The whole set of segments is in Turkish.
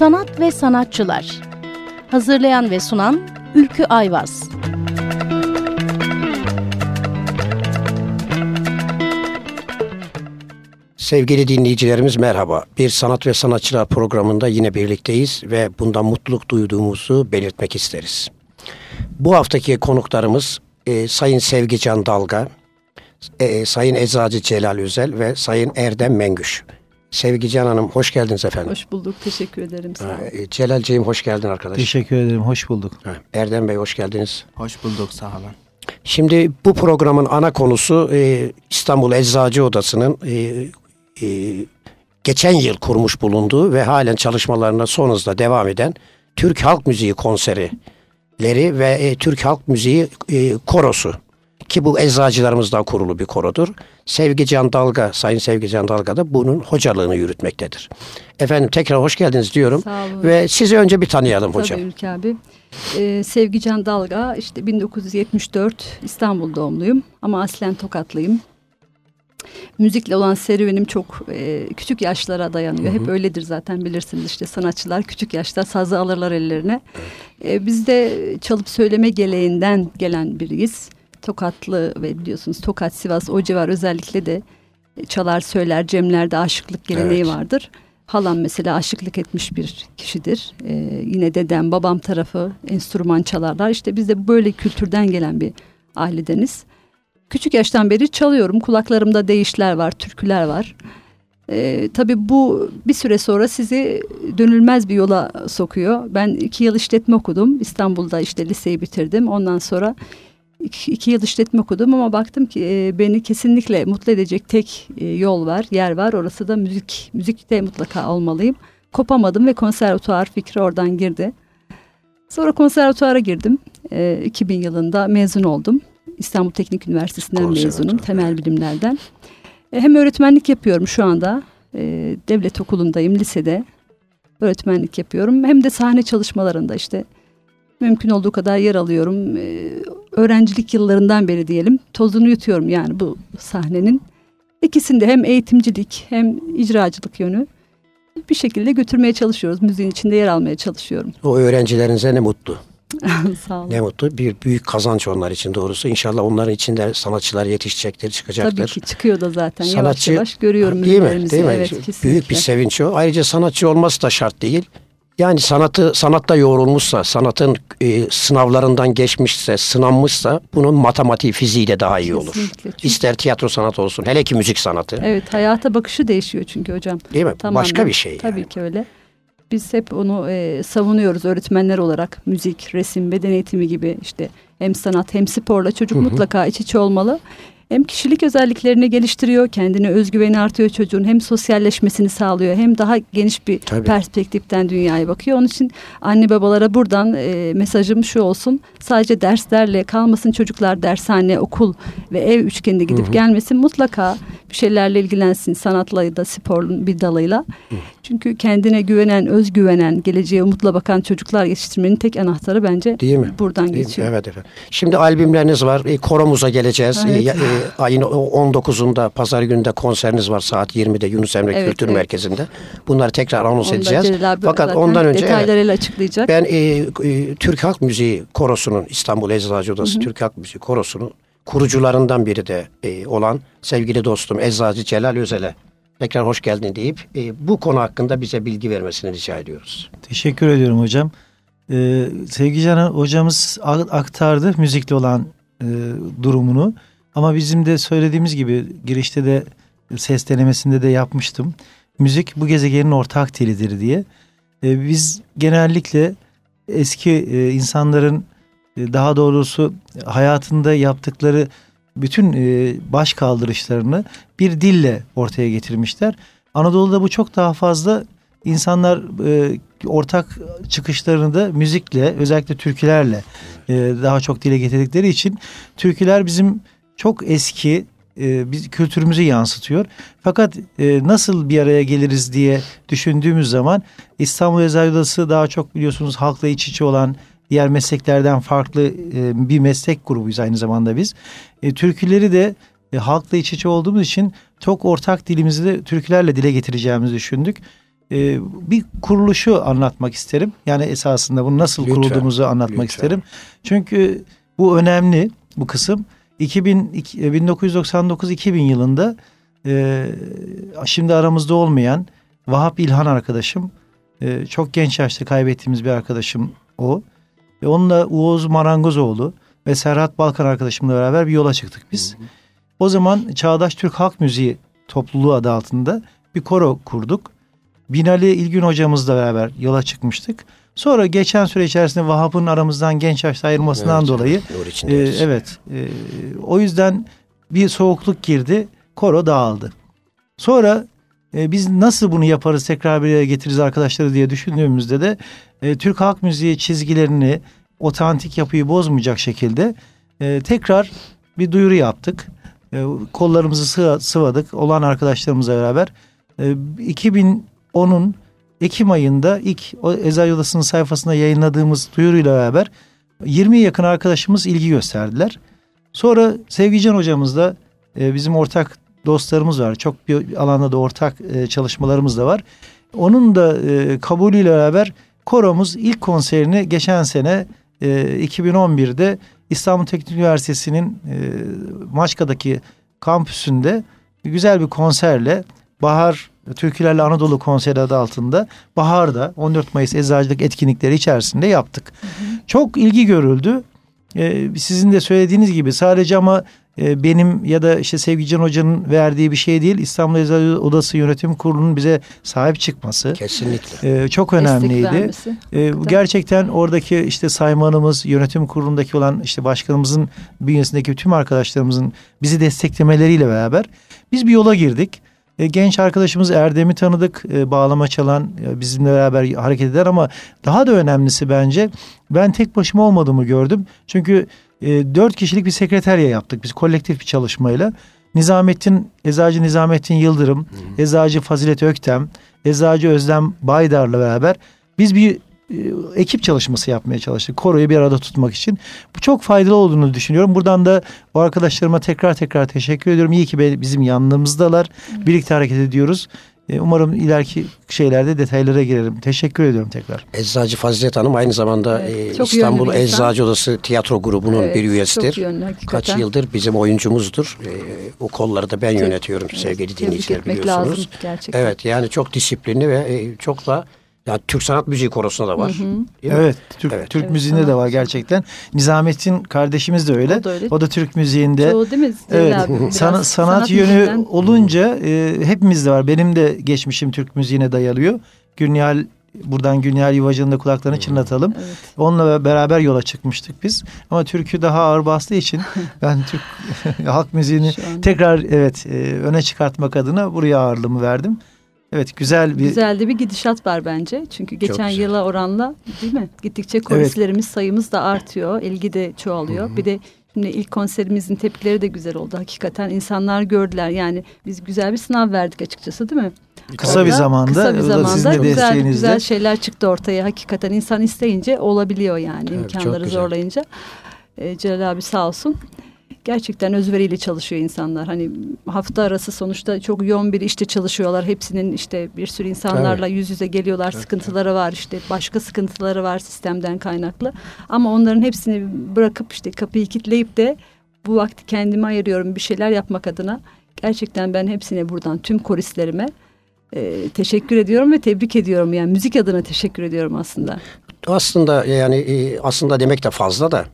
Sanat ve Sanatçılar Hazırlayan ve sunan Ülkü Ayvaz Sevgili dinleyicilerimiz merhaba. Bir Sanat ve Sanatçılar programında yine birlikteyiz ve bundan mutluluk duyduğumuzu belirtmek isteriz. Bu haftaki konuklarımız e, Sayın Sevgican Dalga, e, Sayın Eczacı Celal Özel ve Sayın Erdem Mengüş. Sevgican Hanım hoş geldiniz efendim. Hoş bulduk. Teşekkür ederim. Sağ olun. E, Celalciğim hoş geldin arkadaş. Teşekkür ederim. Hoş bulduk. Erdem Bey hoş geldiniz. Hoş bulduk sağ olun. Şimdi bu programın ana konusu e, İstanbul Eczacı Odası'nın e, e, geçen yıl kurmuş bulunduğu ve halen çalışmalarına son hızla devam eden Türk Halk Müziği konserileri ve e, Türk Halk Müziği e, korosu ki bu eczacılarımızdan kurulu bir korodur. Sevgi Can Dalga, Sayın Sevgi Can Dalga da bunun hocalığını yürütmektedir. Efendim tekrar hoş geldiniz diyorum. Ve sizi önce bir tanıyalım hocam. Tabii Ülke abi. Ee, Sevgican Dalga işte 1974 İstanbul doğumluyum ama aslen Tokatlıyım. Müzikle olan serüvenim çok e, küçük yaşlara dayanıyor. Hep öyledir zaten bilirsiniz işte sanatçılar küçük yaşta sazı alırlar ellerine. E, biz de çalıp söyleme geleğinden gelen biriyiz. Tokatlı ve biliyorsunuz Tokat, Sivas o civar özellikle de çalar söyler cemlerde aşıklık geleneği Evet. vardır. Halam mesela aşıklık etmiş bir kişidir. Ee, yine dedem, babam tarafı enstrüman çalarlar. İşte biz de böyle kültürden gelen bir ailedeniz. Küçük yaştan beri çalıyorum. Kulaklarımda değişler var, türküler var. Ee, tabii bu bir süre sonra sizi dönülmez bir yola sokuyor. Ben iki yıl işletme okudum. İstanbul'da işte liseyi bitirdim. Ondan sonra iki, iki yıl işletme okudum ama baktım ki e, beni kesinlikle mutlu edecek tek e, yol var, yer var. Orası da müzik. Müzikte mutlaka olmalıyım. Kopamadım ve konservatuar fikri oradan girdi. Sonra konservatuara girdim. E, 2000 yılında mezun oldum. İstanbul Teknik Üniversitesi'nden mezunum. Temel bilimlerden. E, hem öğretmenlik yapıyorum şu anda. E, devlet okulundayım, lisede. Öğretmenlik yapıyorum. Hem de sahne çalışmalarında işte mümkün olduğu kadar yer alıyorum. E, öğrencilik yıllarından beri diyelim tozunu yutuyorum yani bu sahnenin. İkisinde hem eğitimcilik hem icracılık yönü bir şekilde götürmeye çalışıyoruz. Müziğin içinde yer almaya çalışıyorum. O öğrencilerinize ne mutlu. Sağ olun. Ne mutlu. Bir büyük kazanç onlar için doğrusu. İnşallah onların içinde sanatçılar yetişecektir, çıkacaktır. Tabii ki çıkıyor da zaten yavaş Sanatçı- yavaş görüyorum Değil mi? Değil mi? Evet, kesinlikle. Büyük bir sevinç o. Ayrıca sanatçı olması da şart değil. Yani sanatı sanatta yoğrulmuşsa, sanatın e, sınavlarından geçmişse, sınanmışsa bunun matematiği, fiziği de daha iyi olur. Kesinlikle. Çünkü- İster tiyatro sanatı olsun, hele ki müzik sanatı. Evet hayata bakışı değişiyor çünkü hocam. Değil mi? Tamamen. Başka bir şey. Tabii yani. ki öyle. Biz hep onu e, savunuyoruz öğretmenler olarak. Müzik, resim, beden eğitimi gibi işte hem sanat hem sporla çocuk mutlaka iç içe olmalı. Hem kişilik özelliklerini geliştiriyor, kendine özgüveni artıyor çocuğun. Hem sosyalleşmesini sağlıyor hem daha geniş bir Tabii. perspektiften dünyaya bakıyor. Onun için anne babalara buradan e, mesajım şu olsun. Sadece derslerle kalmasın çocuklar dershane, okul ve ev üçgeninde gidip gelmesin. Mutlaka bir şeylerle ilgilensin sanatla ya da sporun bir dalıyla. Çünkü kendine güvenen, özgüvenen, geleceğe umutla bakan çocuklar yetiştirmenin tek anahtarı bence Değil mi? buradan Değil mi? geçiyor. Evet efendim. Şimdi albümleriniz var. E, koromuza geleceğiz. Evet. E, e, ayın o- 19'unda pazar gününde konseriniz var saat 20'de Yunus Emre Evet, Kültür evet. Merkezi'nde. Bunları tekrar anons Onu edeceğiz. Fakat ondan önce evet, detaylarıyla açıklayacak. ben e, e, Türk Halk Müziği Korosu'nun İstanbul Eczacı Odası Türk Halk Müziği Korosu'nun kurucularından biri de e, olan sevgili dostum Eczacı Celal Özel'e tekrar hoş geldin deyip e, bu konu hakkında bize bilgi vermesini rica ediyoruz. Teşekkür ediyorum hocam. Ee, Sevgican hocamız a- aktardı müzikle olan e, durumunu. Ama bizim de söylediğimiz gibi girişte de ses denemesinde de yapmıştım. Müzik bu gezegenin ortak dilidir diye. Ee, biz genellikle eski e, insanların e, daha doğrusu hayatında yaptıkları bütün e, baş kaldırışlarını bir dille ortaya getirmişler. Anadolu'da bu çok daha fazla insanlar e, ortak çıkışlarını da müzikle özellikle türkülerle e, daha çok dile getirdikleri için türküler bizim çok eski biz kültürümüzü yansıtıyor. Fakat e, nasıl bir araya geliriz diye düşündüğümüz zaman İstanbul Eczacı Odası daha çok biliyorsunuz halkla iç içe olan diğer mesleklerden farklı e, bir meslek grubuyuz aynı zamanda biz. E, türküleri de e, halkla iç içe olduğumuz için çok ortak dilimizi de türkülerle dile getireceğimizi düşündük. e, bir kuruluşu anlatmak isterim. Yani esasında bunu nasıl Lütfen, kurulduğumuzu anlatmak lütfen. isterim. Çünkü bu önemli bu kısım. 2000, iki- 1999-2000 yılında e, şimdi aramızda olmayan Vahap İlhan arkadaşım e, çok genç yaşta kaybettiğimiz bir arkadaşım o. Ve onunla Uğuz Marangozoğlu ve Serhat Balkan arkadaşımla beraber bir yola çıktık biz. O zaman Çağdaş Türk Halk Müziği topluluğu adı altında bir koro kurduk. Binali İlgün hocamızla beraber yola çıkmıştık. Sonra geçen süre içerisinde Vahap'ın aramızdan genç yaşta ayrılmasından Evet, dolayı e, evet e, o yüzden bir soğukluk girdi. Koro dağıldı. Sonra e, biz nasıl bunu yaparız tekrar bir araya getiririz arkadaşları diye düşündüğümüzde de e, Türk halk müziği çizgilerini otantik yapıyı bozmayacak şekilde e, tekrar bir duyuru yaptık. E, kollarımızı sıva- sıvadık olan arkadaşlarımızla beraber. E, 2010'un Ekim ayında ilk o Eczacı Odası'nın sayfasında yayınladığımız duyuruyla beraber 20 yakın arkadaşımız ilgi gösterdiler. Sonra Sevgican hocamızla e, bizim ortak dostlarımız var. Çok bir alanda da ortak e, çalışmalarımız da var. Onun da e, kabulüyle beraber koromuz ilk konserini geçen sene e, 2011'de İstanbul Teknik Üniversitesi'nin e, Maçka'daki kampüsünde güzel bir konserle Bahar Türkülerle Anadolu konseri adı altında Bahar'da 14 Mayıs Eczacılık etkinlikleri içerisinde yaptık. Çok ilgi görüldü. Ee, sizin de söylediğiniz gibi sadece ama e, benim ya da işte Sevgican Hoca'nın verdiği bir şey değil. İstanbul Eczacı Odası Yönetim Kurulu'nun bize sahip çıkması Kesinlikle. e, çok önemliydi. E, gerçekten oradaki işte saymanımız, yönetim kurulundaki olan işte başkanımızın bünyesindeki tüm arkadaşlarımızın bizi desteklemeleriyle beraber biz bir yola girdik. E, genç arkadaşımız Erdem'i tanıdık. E, bağlama çalan, e, bizimle beraber hareket eder ama daha da önemlisi bence ben tek başıma olmadığımı gördüm. Çünkü e, dört kişilik bir sekreterya yaptık biz kolektif bir çalışmayla. Nizamettin, Eczacı Nizamettin Yıldırım, Eczacı Fazilet Öktem, Eczacı Özlem Baydar'la beraber biz bir e, ekip çalışması yapmaya çalıştık. Koroyu bir arada tutmak için. Bu çok faydalı olduğunu düşünüyorum. Buradan da o arkadaşlarıma tekrar tekrar teşekkür ediyorum. İyi ki bizim yanımızdalar. Birlikte hareket ediyoruz. E, Umarım ileriki şeylerde detaylara girerim. Teşekkür ediyorum tekrar. Eczacı Fazilet Hanım aynı zamanda Evet, e, İstanbul. Eczacı Odası tiyatro grubunun Evet, bir üyesidir. Çok yönlü hakikaten. Kaç yıldır bizim oyuncumuzdur. E, o kolları da ben yönetiyorum Evet, sevgili dinleyiciler biliyorsunuz. lazım gerçekten. Evet yani çok disiplinli ve e, çok da yani Türk Sanat Müziği Korosunda da var. Değil mi? Evet, Türk, Evet. Türk Evet, müziğinde de sanat var gerçekten. Nizamettin kardeşimiz de öyle. O da öyle. O da Türk müziğinde. Çoğu değil mi? Evet. abi? Biraz Sana- sanat, yönü müziğinden- olunca e, hepimizde var. Benim de geçmişim Türk müziğine dayalıyor. Günyal buradan Günyal Yuvacı'nın da kulaklarını çınlatalım. Evet. Onunla beraber yola çıkmıştık biz. Ama türkü daha ağır bastığı için ben Türk halk müziğini tekrar evet e, öne çıkartmak adına buraya ağırlığımı verdim. Evet güzel bir Güzel de bir gidişat var bence. Çünkü geçen yıla oranla değil mi? Gittikçe koristlerimiz sayımız da artıyor. ilgi de çoğalıyor. Bir de şimdi ilk konserimizin tepkileri de güzel oldu. Hakikaten insanlar gördüler. Yani biz güzel bir sınav verdik açıkçası değil mi? kısa bir Orada zamanda kısa bir o da sizin zamanda de güzel, güzel şeyler çıktı ortaya. Hakikaten insan isteyince olabiliyor yani Evet, imkanları zorlayınca. Ee, Celal abi sağ olsun. Gerçekten özveriyle çalışıyor insanlar. Hani hafta arası sonuçta çok yoğun bir işte çalışıyorlar. Hepsinin işte bir sürü insanlarla yüz yüze geliyorlar. sıkıntıları var işte başka sıkıntıları var sistemden kaynaklı. Ama onların hepsini bırakıp işte kapıyı kilitleyip de bu vakti kendime ayırıyorum bir şeyler yapmak adına. Gerçekten ben hepsine buradan tüm koristlerime e, teşekkür ediyorum ve tebrik ediyorum. Yani müzik adına teşekkür ediyorum aslında. Aslında yani e, aslında demek de fazla da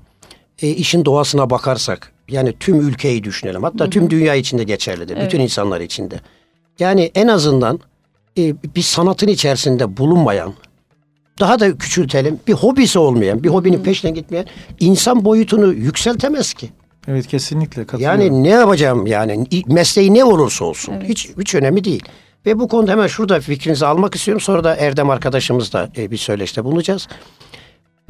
e, işin doğasına bakarsak yani tüm ülkeyi düşünelim. Hatta tüm dünya içinde geçerlidir. Evet. Bütün insanlar içinde. Yani en azından e, bir sanatın içerisinde bulunmayan daha da küçültelim bir hobisi olmayan bir hobinin peşine gitmeyen insan boyutunu yükseltemez ki. Evet kesinlikle katılıyorum. Yani ne yapacağım yani mesleği ne olursa olsun Evet. hiç hiç önemli değil. Ve bu konuda hemen şurada fikrinizi almak istiyorum. Sonra da Erdem arkadaşımızla e, bir söyleşte bulunacağız.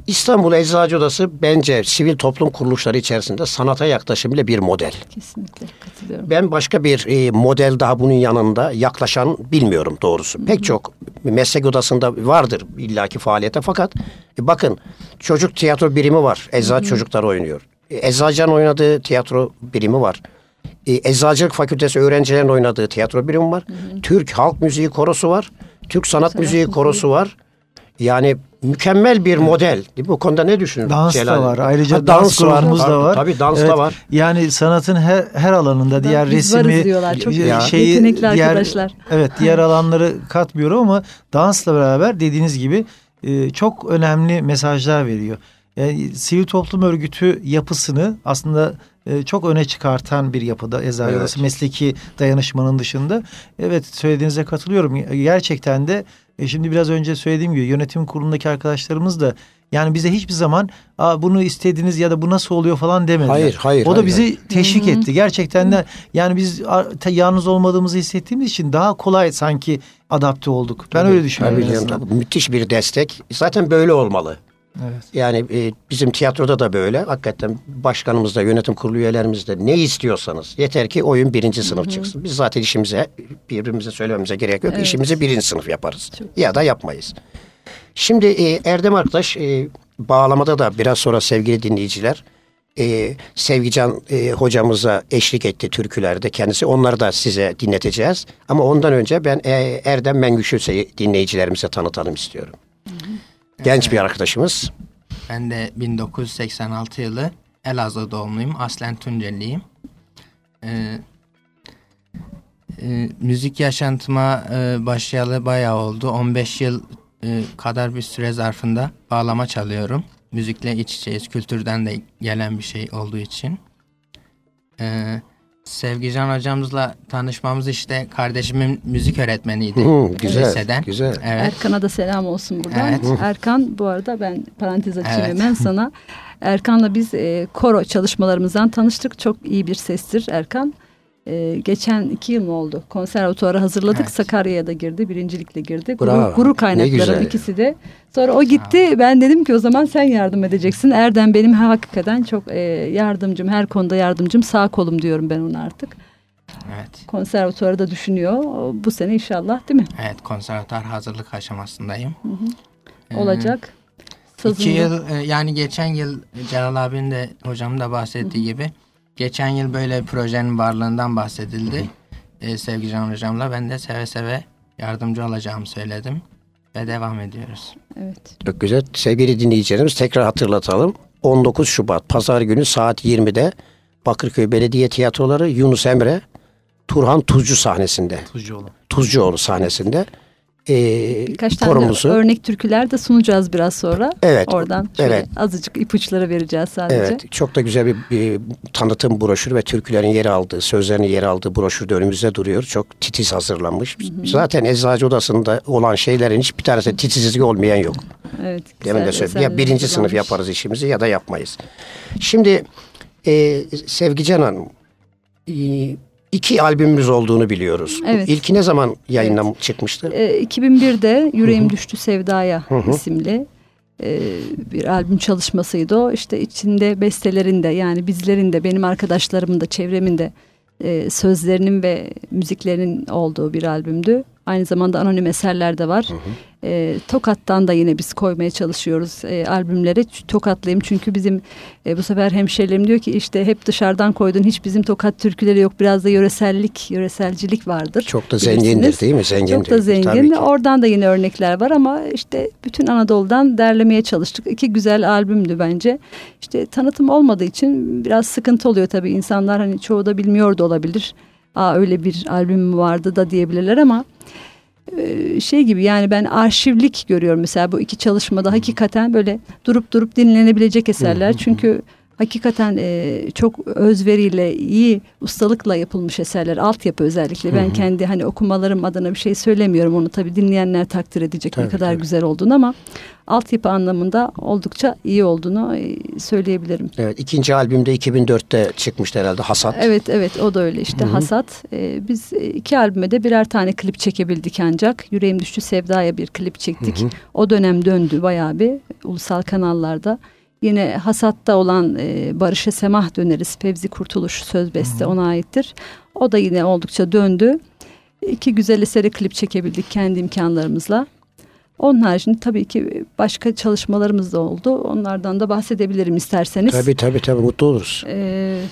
İstanbul Eczacı Odası bence sivil toplum kuruluşları içerisinde sanata yaklaşımıyla bir model. Kesinlikle katılıyorum. Ben başka bir e, model daha bunun yanında yaklaşan bilmiyorum doğrusu. Pek çok meslek odasında vardır illaki faaliyete fakat e, bakın çocuk tiyatro birimi var. Eczacı çocuklar oynuyor. E, Eczacıların oynadığı tiyatro birimi var. E, Eczacılık Fakültesi öğrencilerin oynadığı tiyatro birimi var. Türk Halk Müziği Korosu var. Türk Sanat Sanat Müziği. Korosu var. Yani mükemmel bir model. Bu konuda ne düşünüyorsun? Dans Celal? da var. Ayrıca Ha, dans, var. grubumuz da var. Tabii dans Evet, da var. Yani sanatın her her alanında diğer biz diyorlar. Çok e, yetenekli diğer, arkadaşlar. Evet diğer alanları katmıyorum ama dansla beraber dediğiniz gibi e, çok önemli mesajlar veriyor. Yani sivil toplum örgütü yapısını aslında e, çok öne çıkartan bir yapıda Eczacı Evet. Odası mesleki dayanışmanın dışında. Evet söylediğinize katılıyorum. Gerçekten de e, şimdi biraz önce söylediğim gibi yönetim kurulundaki arkadaşlarımız da yani bize hiçbir zaman Aa, bunu istediniz ya da bu nasıl oluyor falan demediler. Hayır, hayır, O da hayır, bizi hayır. teşvik etti. Gerçekten de yani biz yalnız olmadığımızı hissettiğimiz için daha kolay sanki adapte olduk. Ben öyle düşünüyorum. Tabii canım, tabii. müthiş bir destek. Zaten böyle olmalı. Evet. Yani e, bizim tiyatroda da böyle. Hakikaten başkanımız da yönetim kurulu üyelerimiz de ne istiyorsanız. Yeter ki oyun birinci sınıf çıksın. Biz zaten işimize birbirimize söylememize gerek yok. Evet. İşimizi birinci sınıf yaparız. Çok Ya da yapmayız. Şimdi e, Erdem arkadaş e, bağlamada da biraz sonra sevgili dinleyiciler e, Sevgican e, hocamıza eşlik etti türkülerde kendisi. Onları da size dinleteceğiz. Ama ondan önce ben e, Erdem Mengüşüse'yi dinleyicilerimize tanıtalım istiyorum. Genç bir arkadaşımız. Ben de 1986 yılı Elazığ doğumluyum. Aslen Tunceliyim. Ee, e, müzik yaşantıma e, başlayalı bayağı oldu. 15 yıl e, kadar bir süre zarfında bağlama çalıyorum. Müzikle iç içeyiz. Kültürden de gelen bir şey olduğu için. Ee, Sevgican hocamızla tanışmamız işte kardeşimin müzik öğretmeniydi. Hı, güzel, Liseden. güzel. Evet. Erkan'a da selam olsun buradan. Evet. Erkan bu arada ben parantez açayım Evet. hemen sana. Erkan'la biz e, koro çalışmalarımızdan tanıştık. Çok iyi bir sestir Erkan. E, geçen iki yıl mı oldu? Konservatuara hazırladık. Evet. Sakarya'ya da girdi. Birincilikle girdi. Bravo. Gurur, gurur Ne kaynakları ikisi de. Sonra o gitti. Ben dedim ki o zaman sen yardım edeceksin. Erdem benim hakikaten çok e, yardımcım. Her konuda yardımcım. Sağ kolum diyorum ben ona artık. Evet. Konservatuarı da düşünüyor. Bu sene inşallah değil mi? Evet konservatuar hazırlık aşamasındayım. Ee, Olacak. İki Sazında. yıl e, yani geçen yıl Celal abinin de hocamın da bahsettiği gibi geçen yıl böyle bir projenin varlığından bahsedildi. E, sevgili Can hocamla ben de seve seve yardımcı olacağımı söyledim ve devam ediyoruz. Evet. Çok güzel. Sevgili dinleyicilerimiz tekrar hatırlatalım. 19 Şubat Pazar günü saat 20'de Bakırköy Belediye Tiyatroları Yunus Emre Turhan Tuzcu sahnesinde. Tuzcuoğlu. Tuzcuoğlu sahnesinde. Ee, Birkaç tane korumuzu. örnek türküler de sunacağız biraz sonra. Evet. Oradan evet. azıcık ipuçları vereceğiz sadece. Evet, çok da güzel bir, bir tanıtım broşürü ve türkülerin yer aldığı, sözlerin yer aldığı broşür de önümüzde duruyor. Çok titiz hazırlanmış. Zaten Eczacı Odası'nda olan şeylerin hiçbir tanesi titizlik olmayan yok. Evet, Demin de güzel söyledim. Ya birinci sınıf hazırlanmış. yaparız işimizi ya da yapmayız. Şimdi e, Sevgican Hanım e, iki albümümüz olduğunu biliyoruz. Evet. İlki ne zaman yayınlam çıkmıştı? Ee, 2001'de Yüreğim Düştü Sevdaya isimli e, bir albüm çalışmasıydı o. İşte içinde bestelerinde yani bizlerin de benim arkadaşlarımın da çevremin de e, sözlerinin ve müziklerinin olduğu bir albümdü. Aynı zamanda anonim eserler de var. E, Tokat'tan da yine biz koymaya çalışıyoruz e, albümlere. Tokatlıyım çünkü bizim e, bu sefer hemşerilerim diyor ki işte hep dışarıdan koydun hiç bizim Tokat türküleri yok. Biraz da yöresellik, yöreselcilik vardır. Çok da bilirsiniz. zengindir değil mi? Zengindir. Çok da zengin. Oradan da yine örnekler var ama işte bütün Anadolu'dan derlemeye çalıştık. İki güzel albümdü bence. İşte tanıtım olmadığı için biraz sıkıntı oluyor tabii. İnsanlar hani çoğu da bilmiyor da olabilir. Aa öyle bir albüm vardı da diyebilirler ama şey gibi yani ben arşivlik görüyorum mesela bu iki çalışmada hakikaten böyle durup durup dinlenebilecek eserler. Çünkü hakikaten e, çok özveriyle iyi ustalıkla yapılmış eserler altyapı özellikle ben kendi hani okumalarım adına bir şey söylemiyorum onu tabii dinleyenler takdir edecek ne Tabii, kadar tabii. güzel olduğunu ama altyapı anlamında oldukça iyi olduğunu e, söyleyebilirim. Evet, ikinci albümde 2004'te çıkmıştı herhalde Hasat. Evet evet o da öyle işte Hasat. Ee, biz e, iki albüme de birer tane klip çekebildik ancak. Yüreğim Düştü Sevda'ya bir klip çektik. O dönem döndü bayağı bir ulusal kanallarda. Yine Hasat'ta olan e, Barış'a Semah döneriz. Fevzi Kurtuluş söz beste ona aittir. O da yine oldukça döndü. İki güzel eseri klip çekebildik kendi imkanlarımızla. Onun haricinde tabii ki başka çalışmalarımız da oldu. Onlardan da bahsedebilirim isterseniz. Tabii tabii tabii mutlu oluruz. Ee,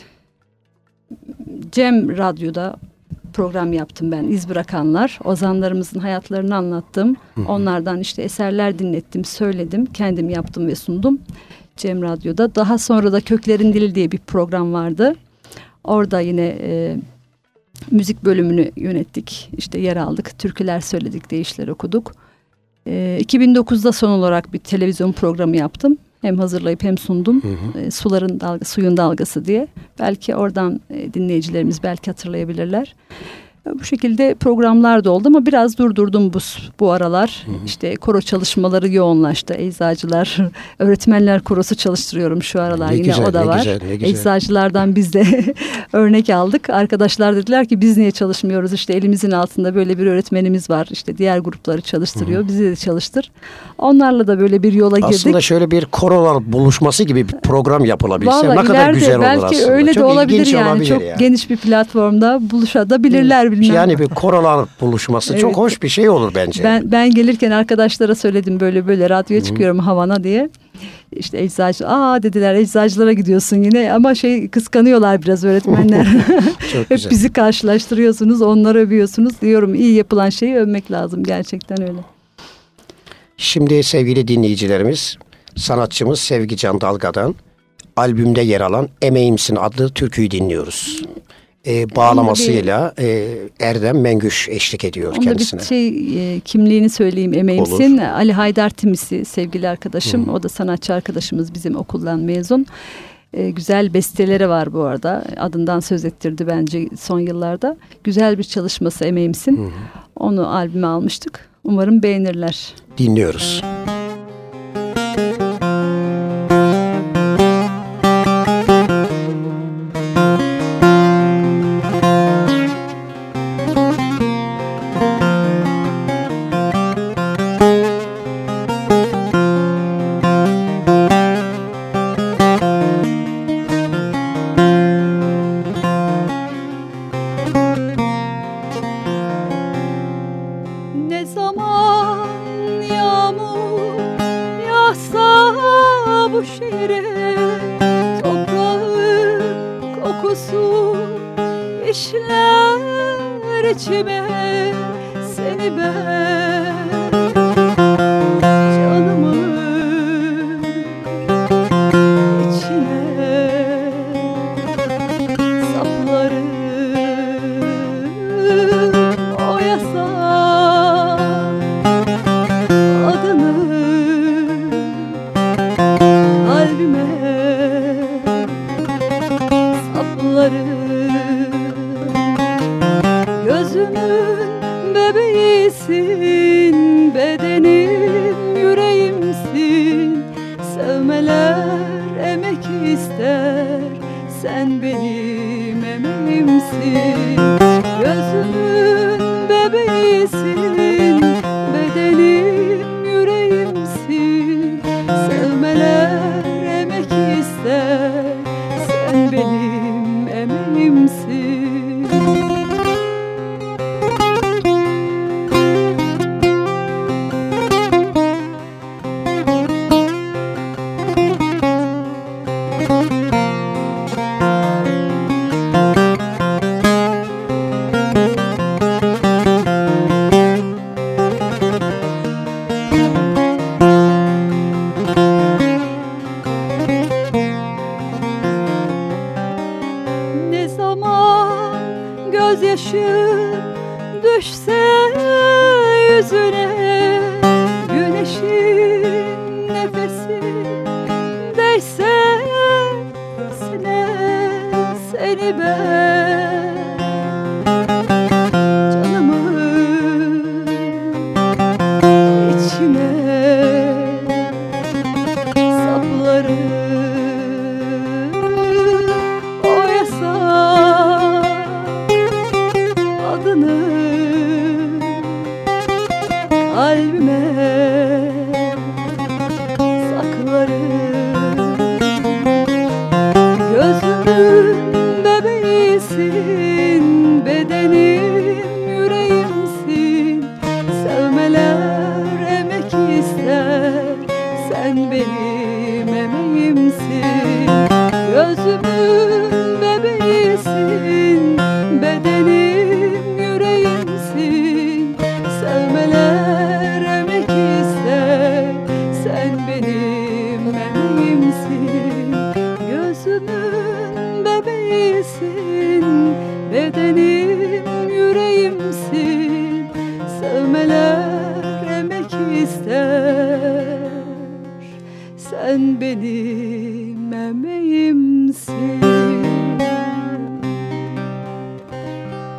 Cem Radyo'da program yaptım ben. İz bırakanlar. Ozanlarımızın hayatlarını anlattım. Onlardan işte eserler dinlettim, söyledim. Kendim yaptım ve sundum. Cem Radyo'da. Daha sonra da Köklerin Dili diye bir program vardı. Orada yine e, müzik bölümünü yönettik. İşte yer aldık. Türküler söyledik, değişler okuduk. E, 2009'da son olarak bir televizyon programı yaptım. Hem hazırlayıp hem sundum. Hı hı. E, suların dalga, suyun dalgası diye. Belki oradan e, dinleyicilerimiz belki hatırlayabilirler. Bu şekilde programlar da oldu ama biraz durdurdum bu bu aralar. Hı hı. İşte koro çalışmaları yoğunlaştı. Eczacılar, öğretmenler korosu çalıştırıyorum şu aralar. Ne Yine güzel, o da var. Güzel, ne güzel. Eczacılardan biz de örnek aldık. Arkadaşlar dediler ki biz niye çalışmıyoruz? İşte elimizin altında böyle bir öğretmenimiz var. İşte diğer grupları çalıştırıyor. Hı hı. Bizi de çalıştır. Onlarla da böyle bir yola girdik. Aslında şöyle bir korolar buluşması gibi bir program yapılabilse Vallahi ne kadar güzel olur aslında. Belki öyle Çok de olabilir yani. Olabilir Çok yani. geniş bir platformda buluşabilirler bilmem. Yani bir korolar buluşması evet. çok hoş bir şey olur bence. Ben, ben gelirken arkadaşlara söyledim böyle böyle radyoya Hı-hı. çıkıyorum havana diye. İşte eczacı, aa dediler eczacılara gidiyorsun yine ama şey kıskanıyorlar biraz öğretmenler. Hep güzel. bizi karşılaştırıyorsunuz, onları övüyorsunuz. Diyorum iyi yapılan şeyi övmek lazım gerçekten öyle. Şimdi sevgili dinleyicilerimiz, sanatçımız Sevgi Can Dalga'dan albümde yer alan Emeğimsin adlı türküyü dinliyoruz e, bağlamasıyla e, Erdem Mengüş eşlik ediyor Onda kendisine. bir şey e, kimliğini söyleyeyim emeğimsin. Olur. Ali Haydar Timisi sevgili arkadaşım. Hı. O da sanatçı arkadaşımız bizim okuldan mezun. E, güzel besteleri var bu arada. Adından söz ettirdi bence son yıllarda. Güzel bir çalışması emeğimsin. Hı. Onu albüme almıştık. Umarım beğenirler. Dinliyoruz. Evet.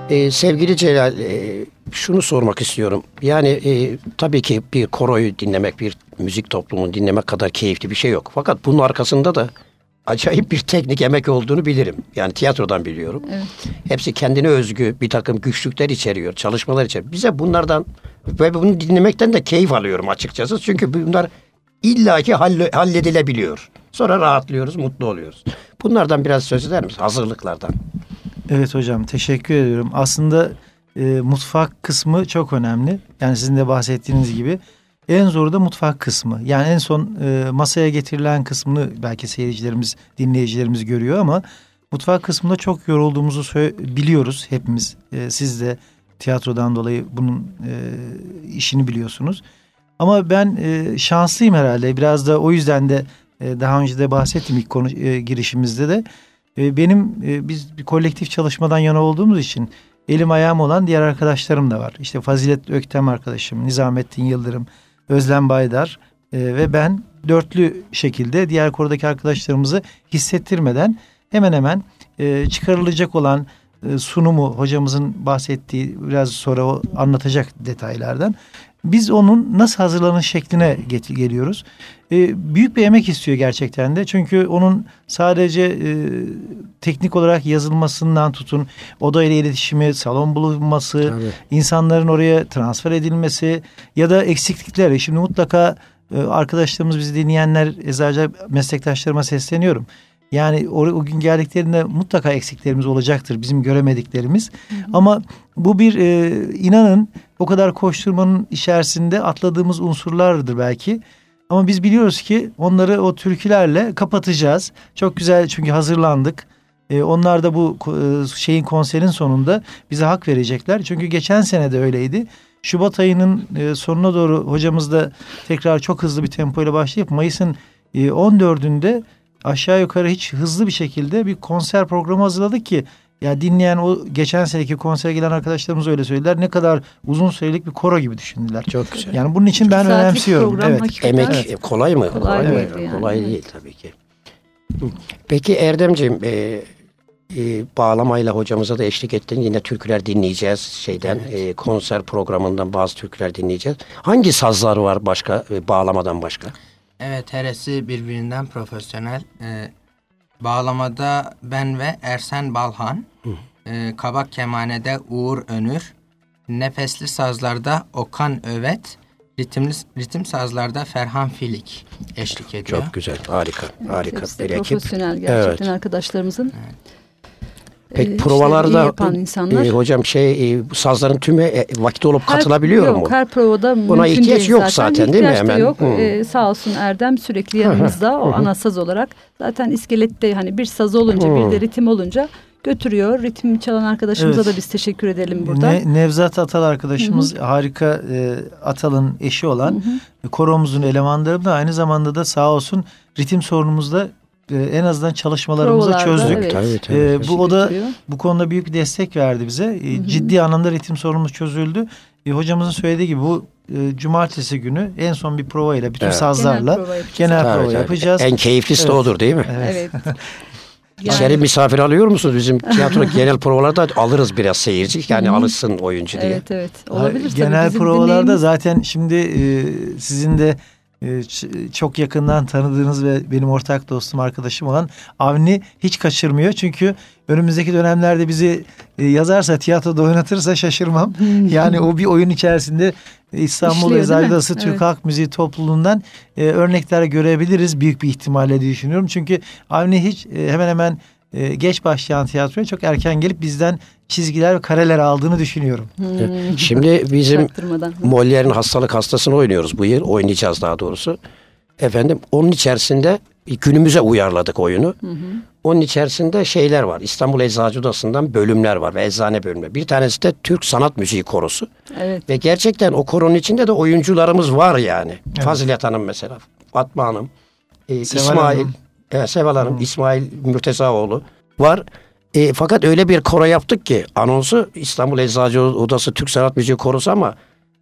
Ee, sevgili Celal, e, şunu sormak istiyorum. Yani e, tabii ki bir koroyu dinlemek, bir müzik toplumunu dinlemek kadar keyifli bir şey yok. Fakat bunun arkasında da acayip bir teknik emek olduğunu bilirim. Yani tiyatrodan biliyorum. Evet. Hepsi kendine özgü bir takım güçlükler içeriyor, çalışmalar içeriyor. Bize bunlardan ve bunu dinlemekten de keyif alıyorum açıkçası. Çünkü bunlar illaki halle- halledilebiliyor. Sonra rahatlıyoruz, mutlu oluyoruz. Bunlardan biraz söz eder misin? Hazırlıklardan. Evet hocam teşekkür ediyorum. Aslında e, mutfak kısmı çok önemli. Yani sizin de bahsettiğiniz gibi en zoru da mutfak kısmı. Yani en son e, masaya getirilen kısmını belki seyircilerimiz, dinleyicilerimiz görüyor ama mutfak kısmında çok yorulduğumuzu biliyoruz hepimiz. E, siz de tiyatrodan dolayı bunun e, işini biliyorsunuz. Ama ben e, şanslıyım herhalde. Biraz da o yüzden de e, daha önce de bahsettim ilk konu e, girişimizde de. E, benim e, biz bir kolektif çalışmadan yana olduğumuz için elim ayağım olan diğer arkadaşlarım da var. İşte Fazilet Öktem arkadaşım, Nizamettin Yıldırım, Özlem Baydar e, ve ben dörtlü şekilde diğer korodaki arkadaşlarımızı hissettirmeden hemen hemen e, çıkarılacak olan sunumu hocamızın bahsettiği biraz sonra o anlatacak detaylardan. Biz onun nasıl hazırlanış şekline geliyoruz. E, büyük bir emek istiyor gerçekten de. Çünkü onun sadece e, teknik olarak yazılmasından tutun, oda ile iletişimi, salon bulunması, Tabii. insanların oraya transfer edilmesi ya da eksiklikler. Şimdi mutlaka e, arkadaşlarımız bizi dinleyenler, eczacı meslektaşlarıma sesleniyorum. Yani o, o gün geldiklerinde mutlaka eksiklerimiz olacaktır. Bizim göremediklerimiz. Ama bu bir e, inanın o kadar koşturmanın içerisinde atladığımız unsurlardır belki. Ama biz biliyoruz ki onları o türkülerle kapatacağız. Çok güzel çünkü hazırlandık. E, onlar da bu e, şeyin konserin sonunda bize hak verecekler. Çünkü geçen sene de öyleydi. Şubat ayının e, sonuna doğru hocamız da tekrar çok hızlı bir tempoyla başlayıp Mayıs'ın e, 14'ünde aşağı yukarı hiç hızlı bir şekilde bir konser programı hazırladık ki ya dinleyen o geçen seneki konsere gelen arkadaşlarımız öyle söylediler. Ne kadar uzun sürelik bir koro gibi düşündüler. Çok güzel. Yani bunun için ben önemsiyorum. Evet. hakikaten. Emek Evet. e, kolay mı? Kolay mı? değil yani, Kolay evet. değil tabii ki. Peki Erdemciğim e, e, bağlamayla hocamıza da eşlik ettin. Yine türküler dinleyeceğiz şeyden e, konser programından bazı türküler dinleyeceğiz. Hangi sazlar var başka e, bağlamadan başka? Evet heresi birbirinden profesyonel. Ee, bağlamada ben ve Ersen Balhan. Ee, kabak kemanede Uğur Önür. Nefesli sazlarda Okan Övet. Ritimli, ritim sazlarda Ferhan Filik eşlik ediyor. Çok güzel. Harika. Harika Hepsi de bir ekip. profesyonel gerçekten Evet. arkadaşlarımızın. Peki e, provalarda yapan insanlar. e, hocam şey e, bu sazların tümü e, vakit olup katılabiliyor yok, mu? Her provada Buna mümkün ihtiyaç değil yok zaten. zaten, değil mi? Hemen. yok. Hı. Ee, sağ olsun Erdem sürekli yanımızda o ana saz olarak. Zaten iskelette hani bir saz olunca bir de ritim olunca götürüyor. Ritim çalan arkadaşımıza Evet. da biz teşekkür edelim burada. Ne, Nevzat Atal arkadaşımız harika e, Atal'ın eşi olan koromuzun elemanları da aynı zamanda da sağ olsun ritim sorunumuzda e, en azından çalışmalarımızı Provalarda, çözdük. evet. Tabii, tabii. E, bu o da bu konuda büyük bir destek verdi bize. E, ciddi anlamda ritim sorunumuz çözüldü. E, hocamızın söylediği gibi bu e, cumartesi günü en son bir prova ile bütün Evet. sazlarla Genel prova yapacağız. genel Tabii, prova tabii. yapacağız. En keyiflisi de Evet. odur değil mi? Evet. İçeri misafir alıyor musunuz? Bizim tiyatro genel provalarda alırız biraz seyirci. Yani alışsın oyuncu diye. Evet evet. Olabilir tabii. Genel Bizim provalarda dinleyimiz- zaten şimdi e, sizin de çok yakından tanıdığınız ve benim ortak dostum arkadaşım olan Avni hiç kaçırmıyor. Çünkü önümüzdeki dönemlerde bizi e, yazarsa tiyatroda oynatırsa şaşırmam. yani o bir oyun içerisinde İstanbul? Odası Türk Evet. Halk Müziği topluluğundan e, örnekler görebiliriz büyük bir ihtimalle diye düşünüyorum. Çünkü Avni hiç e, hemen hemen e, geç başlayan tiyatroya çok erken gelip bizden çizgiler ve kareler aldığını düşünüyorum. Hmm, Şimdi bizim. Moliere'in hastalık hastasını oynuyoruz bu yıl. Oynayacağız daha doğrusu. Efendim onun içerisinde günümüze uyarladık oyunu. Onun içerisinde şeyler var. İstanbul Eczacı Odası'ndan bölümler var ve eczane bölümü. Bir tanesi de Türk Sanat Müziği Korosu. Evet. Ve gerçekten o koronun içinde de oyuncularımız var yani. Fazilet Hanım mesela, Fatma Hanım, e, İsmail, Hanım. E, Seval Hanım, İsmail Mürtezaoğlu var. E, fakat öyle bir koro yaptık ki anonsu İstanbul Eczacı Odası Türk Sanat Müziği Korosu ama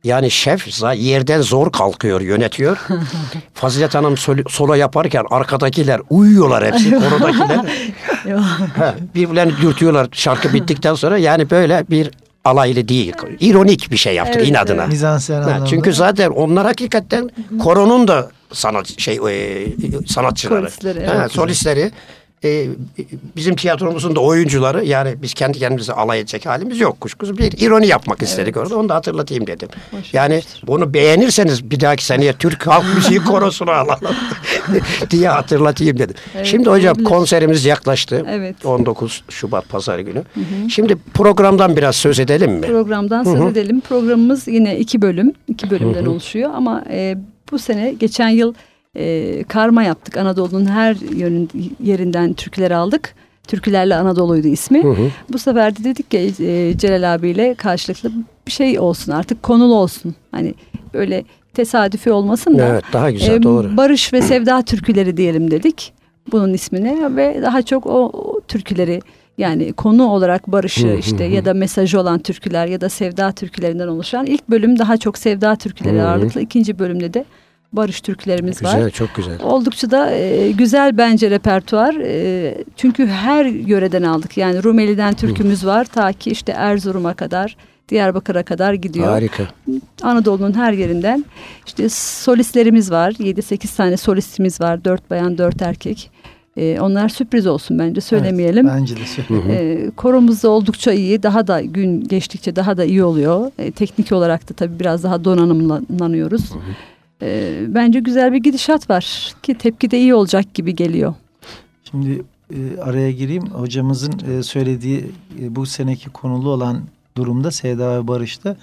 Yani şef yerden zor kalkıyor, yönetiyor. Fazilet Hanım sol- solo yaparken arkadakiler uyuyorlar hepsi, korodakiler. Ha, birbirlerini dürtüyorlar şarkı bittikten sonra. Yani böyle bir alaylı değil, ironik bir şey yaptık Evet, inadına. evet. Mizansen anlamda. çünkü zaten onlar hakikaten koronun da sanat şey e, sanatçıları, Solistleri, Ha, evet. solistleri. E, bizim tiyatromuzun da oyuncuları yani biz kendi kendimize alay edecek halimiz yok kuşkusuz bir ironi yapmak istedik orada onu da hatırlatayım dedim. Hoş yani olmuştur. bunu beğenirseniz bir dahaki seneye Türk Halk Müziği korosunu alalım diye hatırlatayım dedim. Evet, Şimdi hocam olabilir. konserimiz yaklaştı. Evet. 19 Şubat Pazar günü. Şimdi programdan biraz söz edelim mi? Programdan söz edelim. Programımız yine iki bölüm, iki bölümden oluşuyor ama e, bu sene geçen yıl e, karma yaptık. Anadolu'nun her yönün, yerinden türküler aldık. Türkülerle Anadolu'ydu ismi. Bu sefer de dedik ki e, Celal abiyle karşılıklı bir şey olsun artık konulu olsun. Hani böyle tesadüfi olmasın da. Evet daha güzel e, doğru. Barış ve Sevda türküleri diyelim dedik. Bunun ismine ve daha çok o, o türküleri yani konu olarak barışı işte ya da mesajı olan türküler ya da sevda türkülerinden oluşan ilk bölüm daha çok sevda türküleri ağırlıklı. ikinci bölümde de barış türkülerimiz var. Güzel çok güzel. Oldukça da e, güzel bence repertuar. E, çünkü her yöreden aldık. Yani Rumeli'den türkümüz var ta ki işte Erzurum'a kadar, Diyarbakır'a kadar gidiyor. Harika. Anadolu'nun her yerinden. İşte solistlerimiz var. 7-8 tane solistimiz var. 4 bayan 4 erkek. Ee, onlar sürpriz olsun bence söylemeyelim. Evet, bence de söyle. Ee, koromuz da oldukça iyi. Daha da gün geçtikçe daha da iyi oluyor. Ee, teknik olarak da tabii biraz daha donanımlanıyoruz. Ee, bence güzel bir gidişat var. Ki tepki de iyi olacak gibi geliyor. Şimdi e, araya gireyim. Hocamızın e, söylediği e, bu seneki konulu olan durumda Sevda ve Barış'ta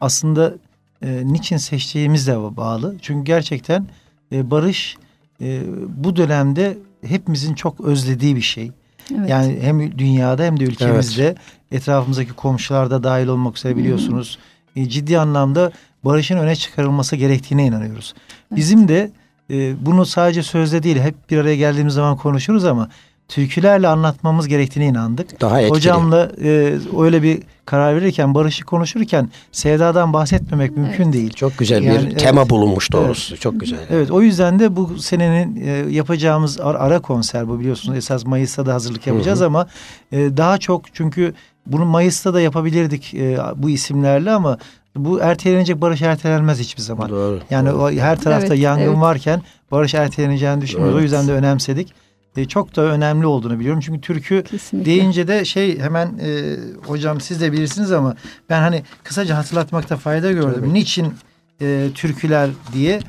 aslında e, niçin seçtiğimizle bağlı. Çünkü gerçekten e, Barış e, bu dönemde hepimizin çok özlediği bir şey. Evet. Yani hem dünyada hem de ülkemizde etrafımızdaki komşular da dahil olmak üzere biliyorsunuz e, ciddi anlamda barışın öne çıkarılması gerektiğine inanıyoruz. Bizim de e, bunu sadece sözde değil hep bir araya geldiğimiz zaman konuşuruz ama türkülerle anlatmamız gerektiğine inandık. Daha etkili. Hocamla e, öyle bir karar verirken barışı konuşurken sevdadan bahsetmemek mümkün değil. Çok güzel bir Yani, tema evet. bulunmuş doğrusu. Çok güzel. Evet o yüzden de bu senenin e, yapacağımız ara, konser bu biliyorsunuz. Esas Mayıs'ta da hazırlık yapacağız ama e, daha çok çünkü bunu Mayıs'ta da yapabilirdik e, bu isimlerle ama bu ertelenecek barış ertelenmez hiçbir zaman. Doğru. Yani o her tarafta Evet, yangın evet. varken barış erteleneceğini düşünmüyoruz. O Evet. yüzden de önemsedik. E, çok da önemli olduğunu biliyorum. Çünkü türkü Kesinlikle. deyince de şey hemen e, hocam siz de bilirsiniz ama ben hani kısaca hatırlatmakta fayda gördüm. Niçin e, türküler diye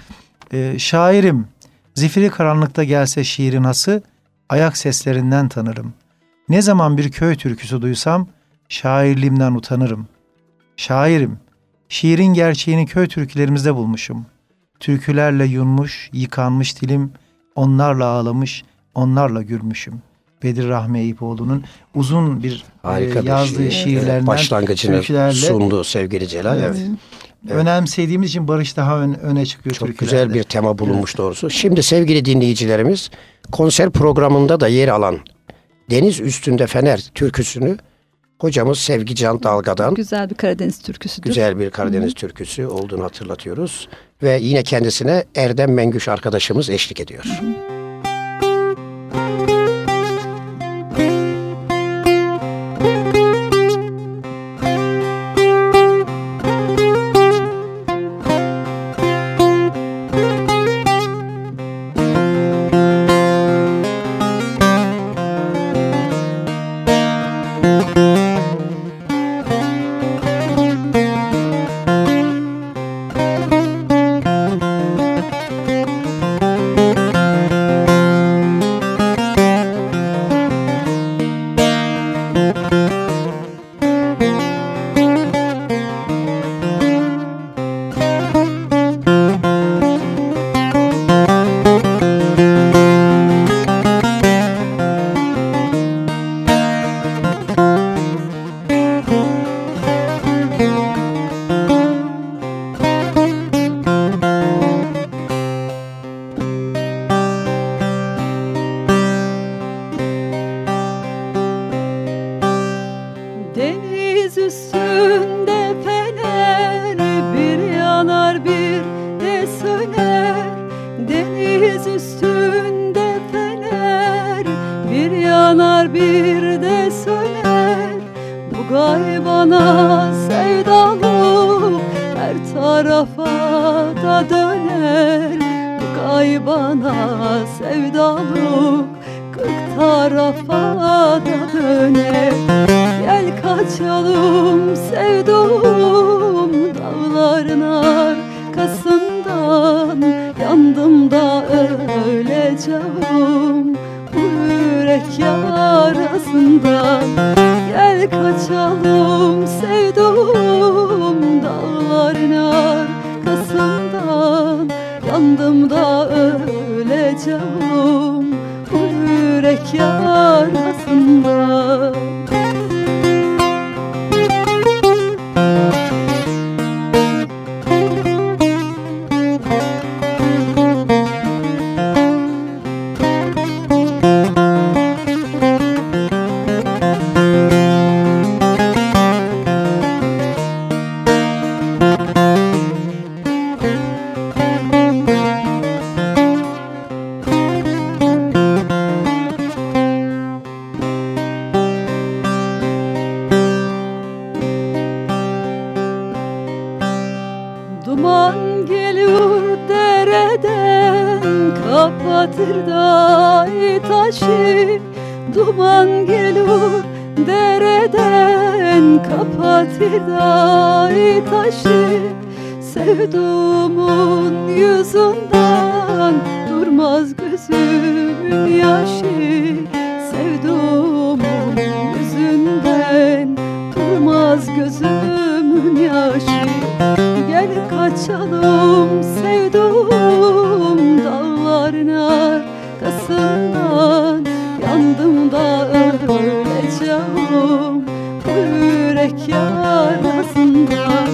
e, şairim zifiri karanlıkta gelse şiirin hası ayak seslerinden tanırım. Ne zaman bir köy türküsü duysam şairliğimden utanırım. Şairim şiirin gerçeğini köy türkülerimizde bulmuşum. Türkülerle yunmuş, yıkanmış dilim, onlarla ağlamış, onlarla gülmüşüm. Bedir Rahmi Eyüpoğlu'nun uzun bir Harika e, bir yazdığı şey. şiirlerinden Başlangıcını türkülerle sundu sevgili Celal. Evet. önemsediğimiz için barış daha ön- öne çıkıyor Çok türkülerde. güzel bir tema bulunmuş doğrusu. Şimdi sevgili dinleyicilerimiz konser programında da yer alan Deniz Üstünde Fener türküsünü hocamız Sevgi Can Dalga'dan Güzel bir Karadeniz türküsüdür. güzel bir Karadeniz türküsü olduğunu hatırlatıyoruz. Ve yine kendisine Erdem Mengüş arkadaşımız eşlik ediyor. bana sevdalı Kırk tarafa da döner Gel kaçalım sevdum Dağların arkasından. Yandım da öleceğim Bu yürek yarasından Gel kaçalım sevdum Dağların arkasından. Yandım da öleceğim yürek öleceğim bu yürek yarasından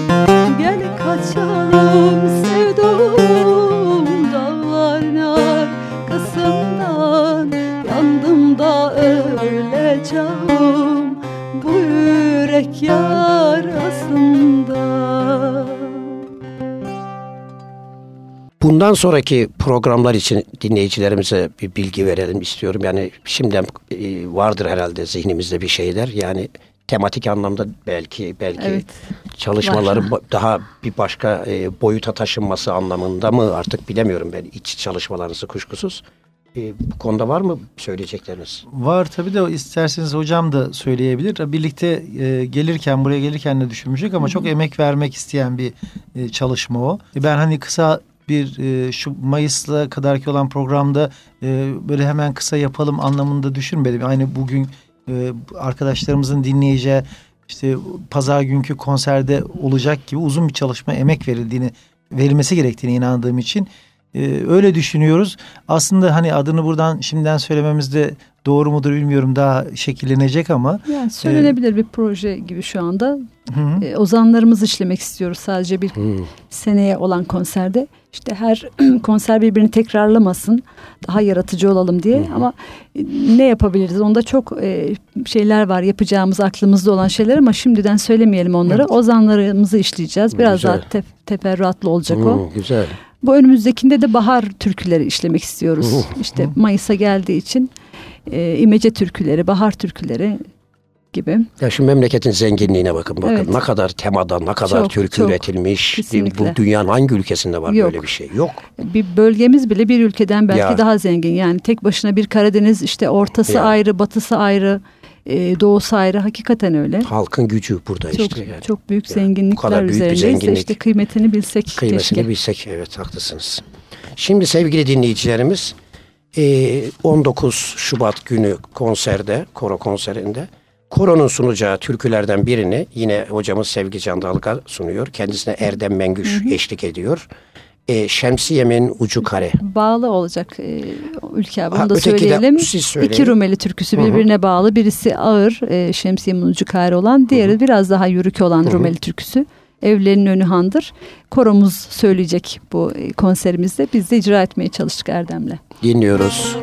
Gel kaçalım sevdum dağların arkasından Yandım da öleceğim bu yürek yarasından Bundan sonraki programlar için dinleyicilerimize bir bilgi verelim istiyorum. Yani şimdiden e, vardır herhalde zihnimizde bir şeyler. Yani tematik anlamda belki belki Evet. çalışmaların ba- daha bir başka e, boyuta taşınması anlamında mı artık bilemiyorum ben iç çalışmalarınızı kuşkusuz. E, bu konuda var mı söyleyecekleriniz? Var tabii de isterseniz hocam da söyleyebilir. Birlikte e, gelirken buraya gelirken de düşünmüştük ama çok emek vermek isteyen bir e, çalışma o. E, ben hani kısa bir e, şu Mayıs'la kadarki olan programda e, böyle hemen kısa yapalım anlamında düşünmedim. Aynı bugün e, arkadaşlarımızın dinleyeceği işte pazar günkü konserde olacak gibi uzun bir çalışma emek verildiğini verilmesi gerektiğine inandığım için e, öyle düşünüyoruz. Aslında hani adını buradan şimdiden söylememiz de doğru mudur bilmiyorum daha şekillenecek ama Yani söylenebilir bir proje gibi şu anda. hı hı. E, ozanlarımızı işlemek istiyoruz sadece bir Hmm. seneye olan konserde. İşte her konser birbirini tekrarlamasın, daha yaratıcı olalım diye. Ama e, ne yapabiliriz? Onda çok e, şeyler var yapacağımız aklımızda olan şeyler ama şimdiden söylemeyelim onları. Evet. Ozanlarımızı işleyeceğiz. Biraz Güzel. daha tef- teferruatlı olacak o. Hmm, güzel. Bu önümüzdekinde de bahar türküleri işlemek istiyoruz. İşte Mayıs'a geldiği için e, imece türküleri, bahar türküleri gibi. Ya şu memleketin zenginliğine bakın bakın Evet. ne kadar temada ne kadar Çok, türkü çok. üretilmiş. Kesinlikle. Bu dünyanın hangi ülkesinde var Yok. böyle bir şey? Yok. Bir bölgemiz bile bir ülkeden belki Ya. daha zengin. Yani tek başına bir Karadeniz işte ortası Ya. ayrı, batısı ayrı, e, doğusu ayrı. Hakikaten öyle. Halkın gücü burada Çok işte. Yani. çok büyük Ya, bu zenginlikler kadar büyük üzerindeyiz. zenginlik. işte kıymetini bilsek Kıymetini keşke. bilsek evet haklısınız. Şimdi sevgili dinleyicilerimiz e, 19 Şubat günü konserde, koro konserinde koronun sunacağı türkülerden birini yine hocamız Sevgi Can Dalga sunuyor. Kendisine Erdem Mengüş eşlik ediyor. E, Şemsiyemin Ucu Kare. Bağlı olacak e, ülke abi. Ha, da de söyleyelim. İki Rumeli türküsü birbirine bağlı. Birisi ağır, e, şemsiyemin ucu kare olan. Diğeri biraz daha yürük olan Rumeli türküsü. Evlerinin önü handır. Koromuz söyleyecek bu e, konserimizde. Biz de icra etmeye çalıştık Erdem'le. Dinliyoruz.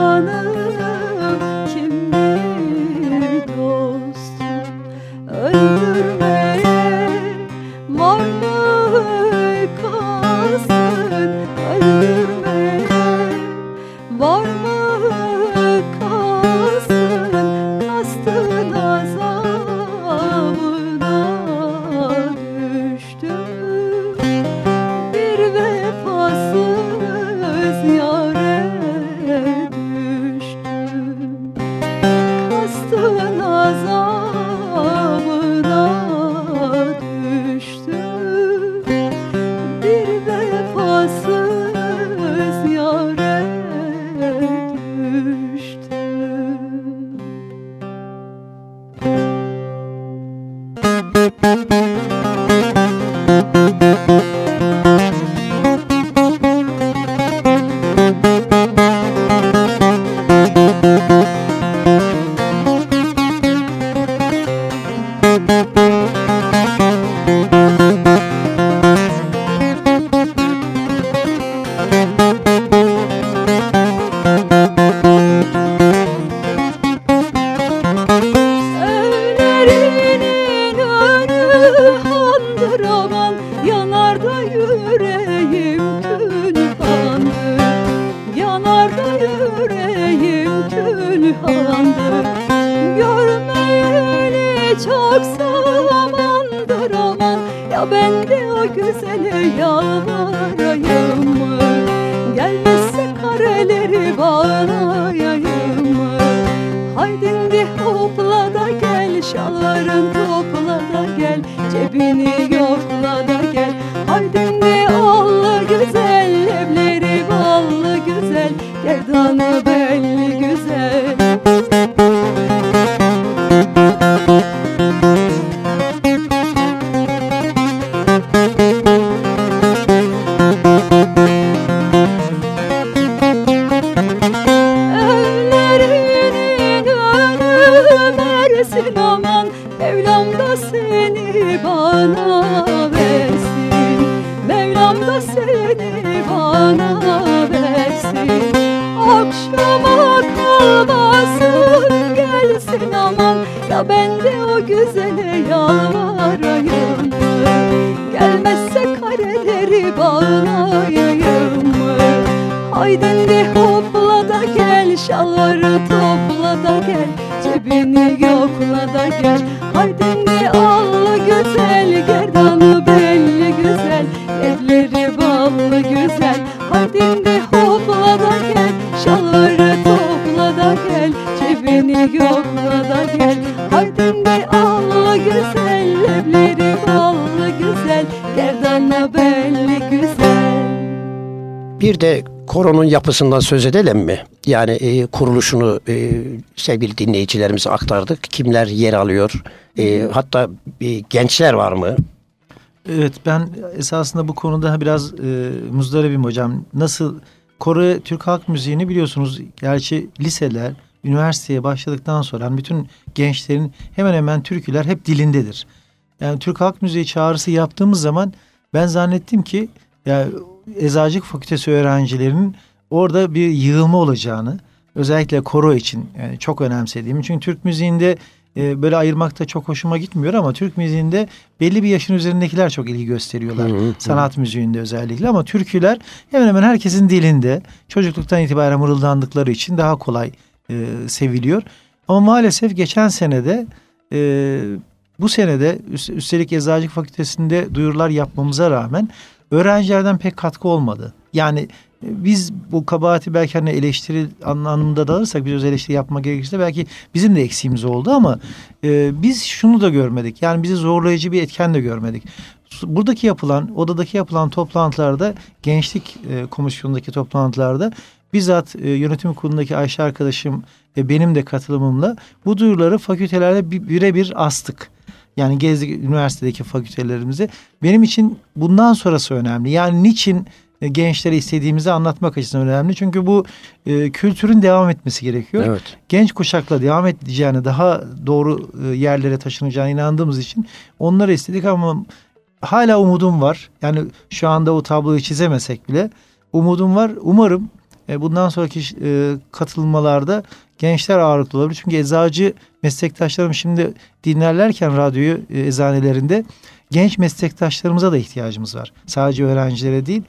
canım. all koronun yapısından söz edelim mi? Yani e, kuruluşunu e, sevgili dinleyicilerimize aktardık. Kimler yer alıyor? E, hatta e, gençler var mı? Evet ben esasında bu konuda biraz e, muzdaribim hocam. Nasıl Kore Türk Halk Müziği'ni biliyorsunuz gerçi liseler, üniversiteye başladıktan sonra yani bütün gençlerin hemen hemen türküler hep dilindedir. Yani Türk Halk Müziği çağrısı yaptığımız zaman ben zannettim ki ya Eczacılık Fakültesi öğrencilerinin orada bir yığılma olacağını özellikle koro için yani çok önemsediğimi çünkü Türk müziğinde e, böyle ayırmakta çok hoşuma gitmiyor ama Türk müziğinde belli bir yaşın üzerindekiler çok ilgi gösteriyorlar. Hı hı. Sanat müziğinde özellikle ama türküler hemen hemen herkesin dilinde çocukluktan itibaren mırıldandıkları için daha kolay e, seviliyor. Ama maalesef geçen senede e, bu senede üst- üstelik Eczacılık Fakültesi'nde duyurular yapmamıza rağmen öğrencilerden pek katkı olmadı. Yani e, biz bu kabahati belki hani eleştiri anlamında da alırsak biz öz eleştiri yapmak gerekirse belki bizim de eksiğimiz oldu ama e, biz şunu da görmedik. Yani bizi zorlayıcı bir etken de görmedik. Buradaki yapılan, odadaki yapılan toplantılarda, gençlik e, komisyonundaki toplantılarda bizzat e, yönetim kurulundaki Ayşe arkadaşım ve benim de katılımımla bu duyuruları fakültelerde bi- birebir astık. Yani gezdik üniversitedeki fakültelerimize. Benim için bundan sonrası önemli. Yani niçin e, gençlere istediğimizi anlatmak açısından önemli. Çünkü bu e, kültürün devam etmesi gerekiyor. Evet. Genç kuşakla devam edeceğini, daha doğru e, yerlere taşınacağına inandığımız için onları istedik ama hala umudum var. Yani şu anda o tabloyu çizemesek bile umudum var. Umarım e, bundan sonraki e, katılmalarda gençler ağırlıklı olabilir. Çünkü eczacı meslektaşlarım şimdi dinlerlerken radyoyu e, eczanelerinde genç meslektaşlarımıza da ihtiyacımız var. Sadece öğrencilere değil.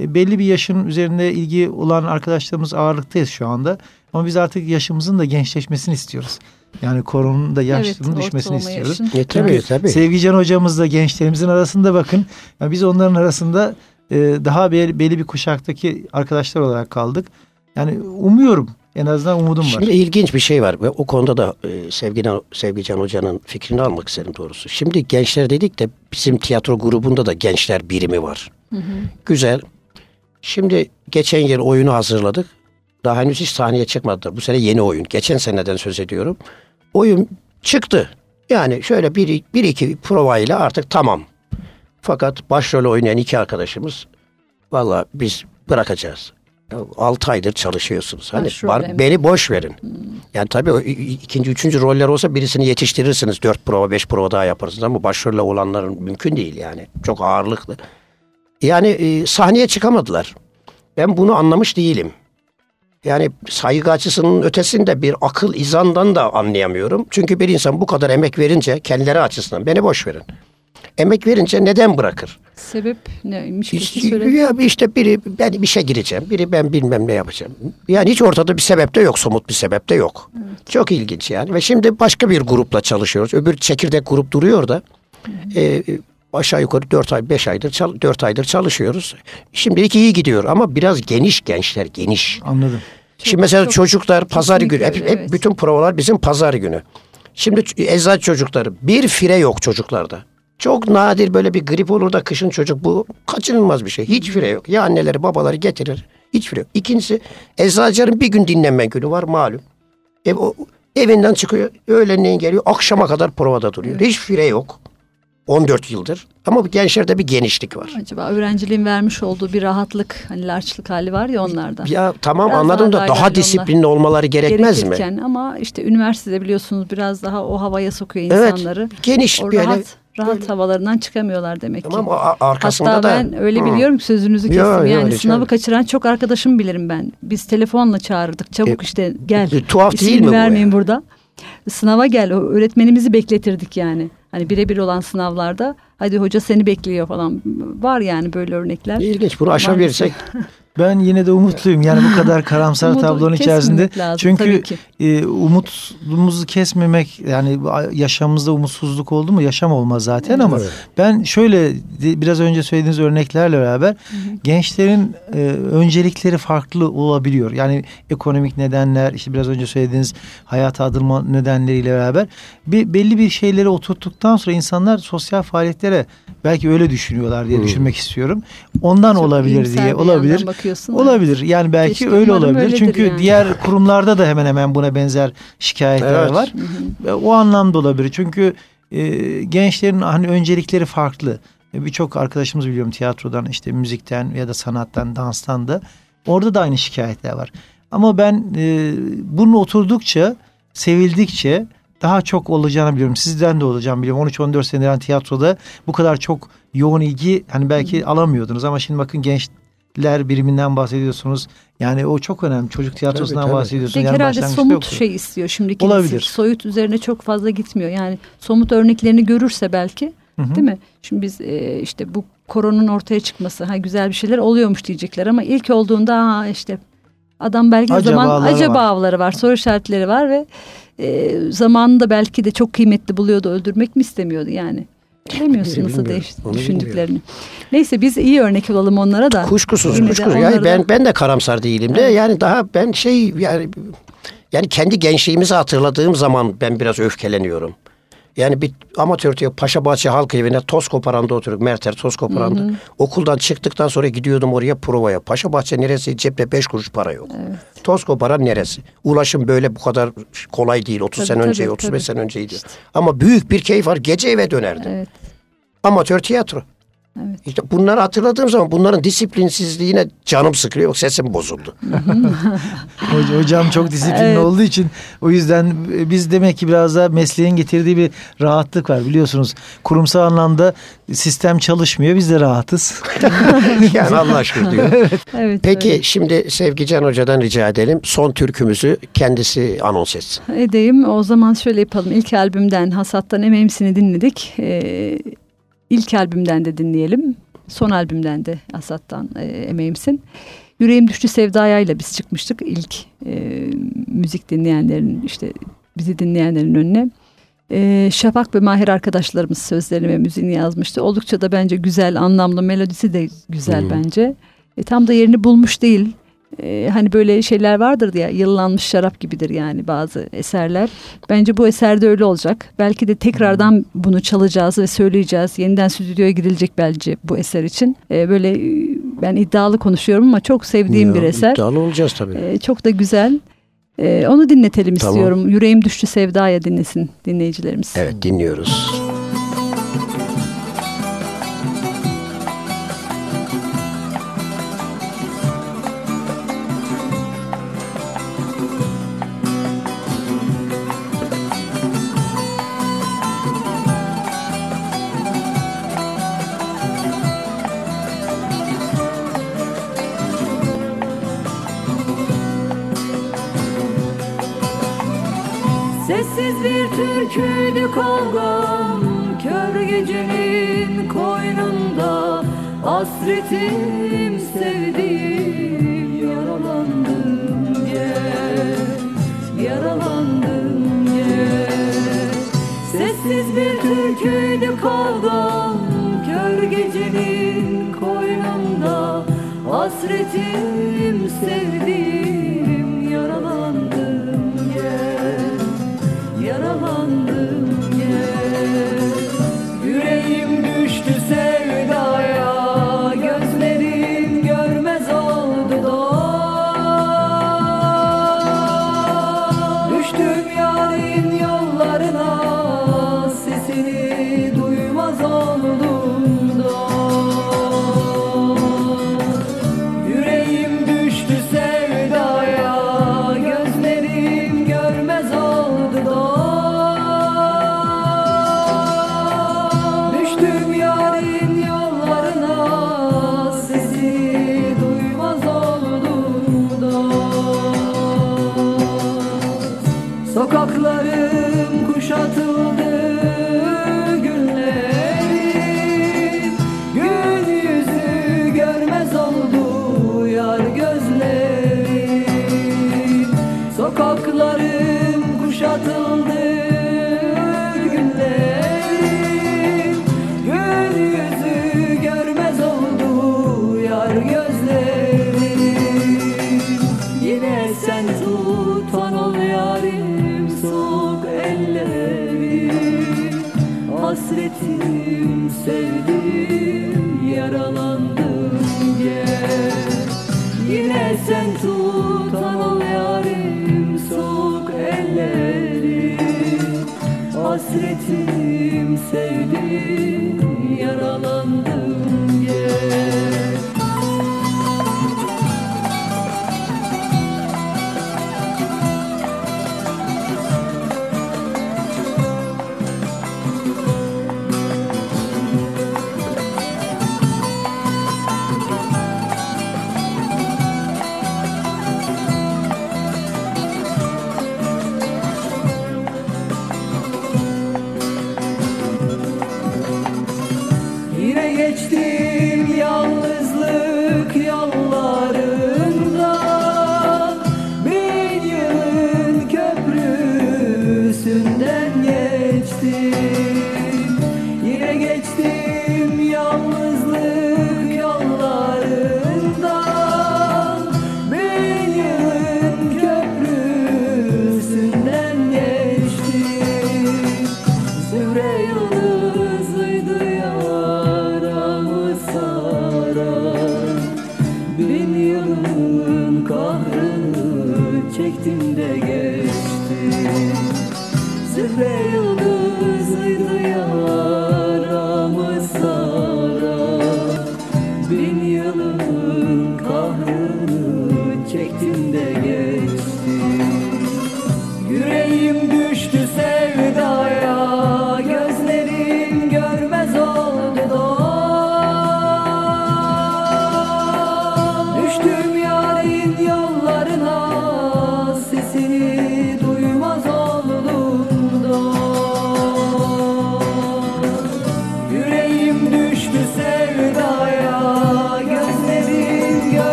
E, belli bir yaşın üzerinde ilgi olan arkadaşlarımız ağırlıktayız şu anda. Ama biz artık yaşımızın da gençleşmesini istiyoruz. Yani koronanın da yaşlılığının düşmesini ortalama istiyoruz. E, tabii tabii. Sevgican hocamız da gençlerimizin arasında bakın. Yani biz onların arasında e, daha belli, belli bir kuşaktaki arkadaşlar olarak kaldık. Yani umuyorum en azından umudum var. Şimdi ilginç bir şey var ve o konuda da e, Sevgili Sevgican Hoca'nın fikrini almak isterim doğrusu. Şimdi gençler dedik de bizim tiyatro grubunda da gençler birimi var. Güzel. Şimdi geçen yıl oyunu hazırladık. Daha henüz hiç sahneye çıkmadılar. Bu sene yeni oyun. Geçen seneden söz ediyorum. Oyun çıktı. Yani şöyle bir, bir iki provayla artık tamam. Fakat başrol oynayan iki arkadaşımız valla biz bırakacağız. 6 aydır çalışıyorsunuz. Hani hem- beni boş verin. Yani tabii o ikinci, üçüncü roller olsa birisini yetiştirirsiniz. Dört prova, beş prova daha yaparsınız ama başrolle olanların mümkün değil yani. Çok ağırlıklı. Yani e, sahneye çıkamadılar. Ben bunu anlamış değilim. Yani saygı açısının ötesinde bir akıl izandan da anlayamıyorum. Çünkü bir insan bu kadar emek verince kendileri açısından beni boş verin. Emek verince neden bırakır? Sebep neymiş söyle. ya işte biri ben bir şey gireceğim, biri ben bilmem ne yapacağım. Yani hiç ortada bir sebep de yok, somut bir sebep de yok. Çok ilginç yani. Ve şimdi başka bir grupla çalışıyoruz. Öbür çekirdek grup duruyor da. E, aşağı yukarı 4 ay, 5 aydır, 4 aydır çalışıyoruz. Şimdilik iyi gidiyor ama biraz geniş gençler, geniş. Anladım. Şimdi mesela çok- çocuklar pazar günü, hep, hep evet. bütün provalar bizim pazar günü. Şimdi eczacı çocukları bir fire yok çocuklarda. Çok nadir böyle bir grip olur da kışın çocuk bu kaçınılmaz bir şey. Hiç fire yok. Ya anneleri babaları getirir. Hiç fire yok. İkincisi eczacıların bir gün dinlenme günü var malum. Ev, o, evinden çıkıyor öğlenleyin geliyor akşama kadar provada duruyor. Hiç fire yok. 14 yıldır. Ama bu gençlerde bir genişlik var. Acaba öğrenciliğin vermiş olduğu bir rahatlık, hani larçlık hali var ya onlarda. Ya tamam Biraz anladım daha da daha disiplinli olmaları gerekmez mi? Gerekirken ama işte üniversitede biliyorsunuz biraz daha o havaya sokuyor Evet, insanları. geniş o bir rahat, yani- rahat havalarından çıkamıyorlar demek Tamam ki. a- arkasında Hatta da. ben öyle biliyorum ki sözünüzü Yo, kestim. yo, yani rica sınavı kaçıran çok arkadaşım bilirim ben. Biz telefonla çağırırdık. Çabuk E, işte gel. e, tuhaf değil mi bu vermeyin burada. Sınava gel. O öğretmenimizi bekletirdik yani. Hani birebir olan sınavlarda hadi hoca seni bekliyor falan. Var yani böyle örnekler. İlginç bunu aşabilirsek Ben yine de umutluyum. Yani bu kadar karamsar Umudu tablonun içerisinde. lazım Çünkü e, umutumuzu kesmemek yani yaşamımızda umutsuzluk oldu mu yaşam olmaz zaten ama Evet. ben şöyle biraz önce söylediğiniz örneklerle beraber gençlerin e, öncelikleri farklı olabiliyor. Yani ekonomik nedenler işte biraz önce söylediğiniz hayata adılma nedenleriyle beraber bir belli bir şeyleri oturttuktan sonra insanlar sosyal faaliyetlere belki öyle düşünüyorlar diye Hmm. düşünmek istiyorum. Ondan Çok olabilir diye olabilir. Bakıyorsun. Olabilir. Yani belki Keşke öyle olabilir. Çünkü yani. diğer kurumlarda da hemen hemen buna benzer şikayetler Evet. var. Ve O anlamda olabilir. Çünkü e, gençlerin hani öncelikleri farklı. E, Birçok arkadaşımız biliyorum tiyatrodan, işte müzikten ya da sanattan, danstan da orada da aynı şikayetler var. Ama ben e, bunu oturdukça, sevildikçe daha çok olacağını biliyorum. Sizden de olacağını biliyorum. 13-14 senedir tiyatroda bu kadar çok yoğun ilgi hani belki alamıyordunuz ama şimdi bakın genç müzikler biriminden bahsediyorsunuz. Yani o çok önemli. Çocuk tiyatrosundan Tabii, tabii. bahsediyorsunuz. Peki Yani herhalde somut yoktu. şey istiyor. Şimdiki Olabilir. nesil soyut üzerine çok fazla gitmiyor. Yani somut örneklerini görürse belki Hı hı. değil mi? Şimdi biz e, işte bu koronun ortaya çıkması ha güzel bir şeyler oluyormuş diyecekler ama ilk olduğunda ha işte adam belki o zaman Acabaları acabaları var. soru işaretleri var ve e, zamanında belki de çok kıymetli buluyordu öldürmek mi istemiyordu yani. Bilemiyorsun nasıl Bilmiyorum, değiş, düşündüklerini. Neyse biz iyi örnek olalım onlara da. Kuşkusuz kuşkusuz. Yani da- ben ben de karamsar değilim de yani daha ben şey yani yani kendi gençliğimizi hatırladığım zaman ben biraz öfkeleniyorum. Yani bir amatör diyor Paşabahçe Halk Evi'ne toz koparanda oturup Merter toz koparanda. Okuldan çıktıktan sonra gidiyordum oraya provaya. Paşabahçe neresi? Cepte beş kuruş para yok. Toz koparan neresi? Ulaşım böyle bu kadar kolay değil. 30 Tabii, sene tabii, önce, 35 tabii. sene önceydi. Ama büyük bir keyif var. Gece eve dönerdim. Evet. Amatör tiyatro. Evet. İşte bunları hatırladığım zaman bunların disiplinsizliğine canım sıkılıyor. Sesim bozuldu. Hoca- Hocam çok disiplinli Evet. olduğu için o yüzden biz demek ki biraz da mesleğin getirdiği bir rahatlık var. Biliyorsunuz kurumsal anlamda sistem çalışmıyor. Biz de rahatız. yani Allah aşkına diyor. Evet. Peki öyle. şimdi Sevgican Hoca'dan rica edelim. Son türkümüzü kendisi anons etsin. Edeyim. O zaman şöyle yapalım. İlk albümden Hasat'tan Emeğimsini dinledik. Ee, ilk albümden de dinleyelim. Son albümden de Hasat'tan e, Emeğimsin. Yüreğim Düştü Sevdaya ile biz çıkmıştık ilk e, müzik dinleyenlerin işte bizi dinleyenlerin önüne. E, Şafak ve Mahir arkadaşlarımız sözlerini ve müziğini yazmıştı. Oldukça da bence güzel, anlamlı, melodisi de güzel Hı. bence. E, tam da yerini bulmuş değil. E, hani böyle şeyler vardır ya yıllanmış şarap gibidir yani bazı eserler. Bence bu eserde öyle olacak. Belki de tekrardan bunu çalacağız ve söyleyeceğiz. Yeniden stüdyoya girilecek bence bu eser için. E, böyle ben iddialı konuşuyorum ama çok sevdiğim Ya, bir eser. iddialı olacağız tabii. E, çok da güzel. E, onu dinletelim Tamam. istiyorum. Yüreğim düştü sevdaya dinlesin dinleyicilerimiz. Evet dinliyoruz. Sí.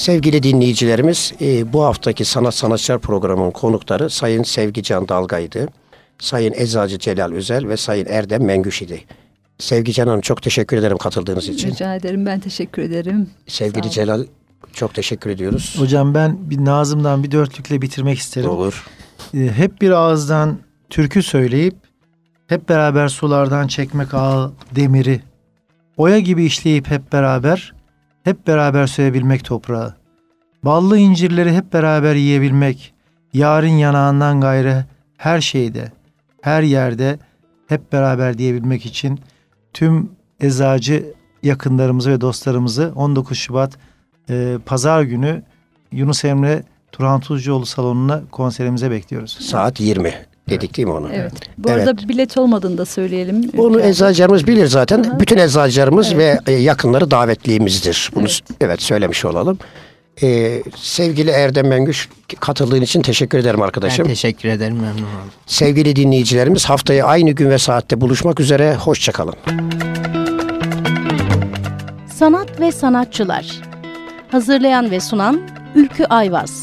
Sevgili dinleyicilerimiz e, bu haftaki Sanat Sanatçılar programının konukları Sayın Sevgican Dalga'ydı. Sayın Eczacı Celal Özel ve Sayın Erdem Mengüş idi. Sevgican Hanım çok teşekkür ederim katıldığınız için. Rica ederim ben teşekkür ederim. Sevgili. Celal çok teşekkür ediyoruz. Hocam ben bir Nazım'dan bir dörtlükle bitirmek isterim. Olur. Ee, hep bir ağızdan türkü söyleyip hep beraber sulardan çekmek ağı demiri. Oya gibi işleyip hep beraber hep beraber söyebilmek toprağı. Ballı incirleri hep beraber yiyebilmek. Yarın yanağından gayrı her şeyde, her yerde hep beraber diyebilmek için tüm eczacı yakınlarımızı ve dostlarımızı 19 Şubat e, Pazar günü Yunus Emre Turhan Tuzcuoğlu salonuna konserimize bekliyoruz. Saat 20 dedik değil mi onu? Evet. Bu Evet. arada bilet olmadığını da söyleyelim. Bunu Ülker Bey. eczacılarımız bilir zaten. Aha. Bütün eczacılarımız Evet. ve e, yakınları davetliyimizdir. Bunu Evet. evet, söylemiş olalım. Ee, sevgili Erdem Mengüş katıldığın için teşekkür ederim Ben arkadaşım. teşekkür ederim memnun oldum. Sevgili dinleyicilerimiz haftaya aynı gün ve saatte buluşmak üzere. Hoşçakalın. Sanat ve sanatçılar. Hazırlayan ve sunan Ülkü Ayvaz.